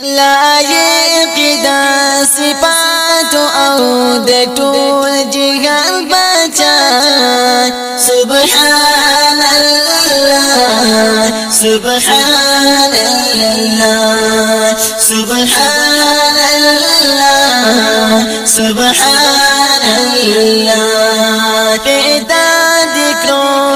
لایق دا صفات او د ټول جهان بچا سبحان الله سبحان الله سبحان الله سبحان الله پیدا دکرو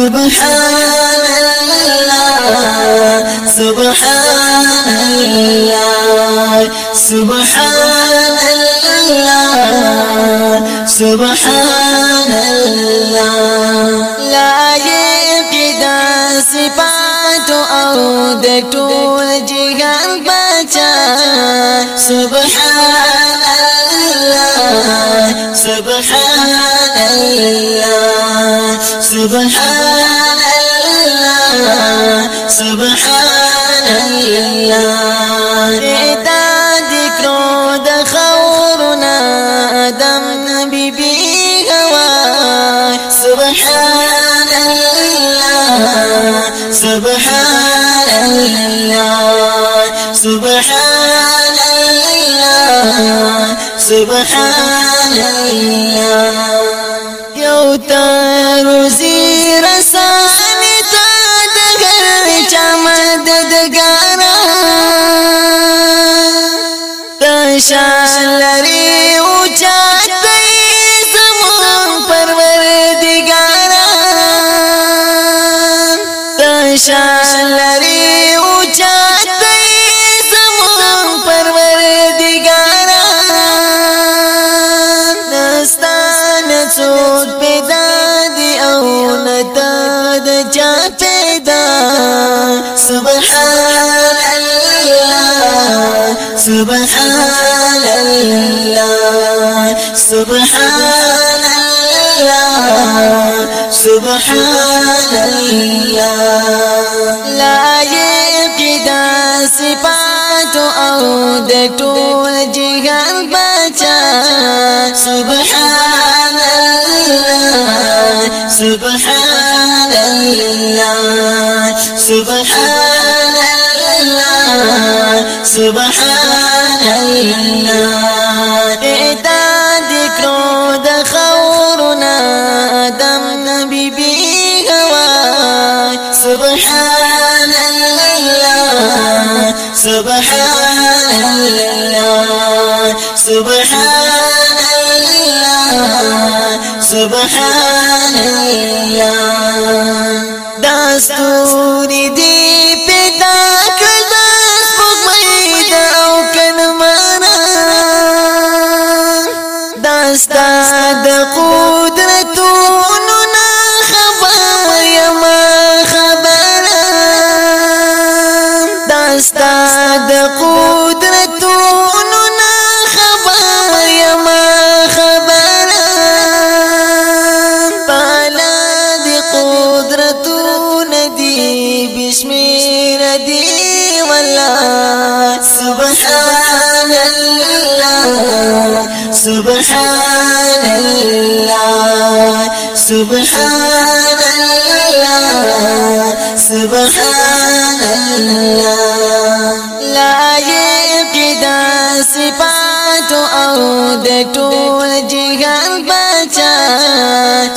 سبحان الله سبحان الله سبحان الله سبحان الله لا يقدا صفات أو د ټول جهان بچا سبحان الله سبحان الله سبحان سبحان الله ادا ذکرو د خورنا آدم نبی بی هوا سبحان الله سبحان الله سبحان الله سبحان الله یو تروزی جامد دګارا تشان لري او چات زمون پرور دګارا تشان سبحان الله سبحان الله سبحان الله لا يقدا صفات او د ټول جهان بچا سبحان الله سبحان الله سبحان الله سبحان الله. ادا ذکرو د خورنا آدم نبی بی هوا سبحان الله. سبحان الله. سبحان الله. سبحان الله. دستوري دی د قدرتونو نه خبر یما خبره. دستا د قدرتونو نه خبر یما خبره. پالا دی قدرتونه دی بشمیر دی والله. سبحان الله سبحان الله سبحان الله سبحان الله لا يقدا صفات او د ټول جهان بچا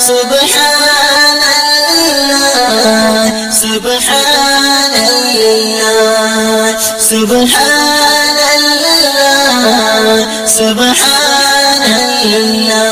سبحان الله سبحان الله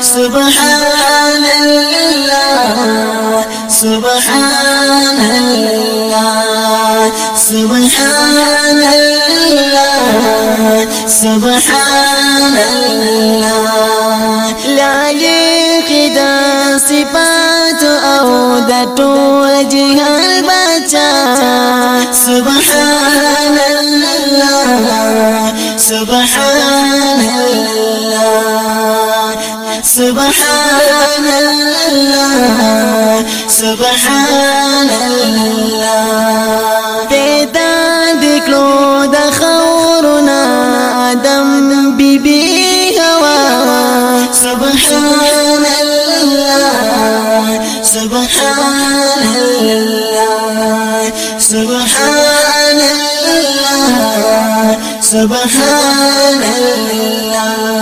سبحان الله سبحان الله. سبحان الله سبحان الله لا يقد صفات أو د ټول جهان سبحان الله سبحان الله سبحان الله سبحان الله. پیدا دکلو د خورنا آدم بیبی هوا سبحان الله سبحان الله سبحان الله سبحان الله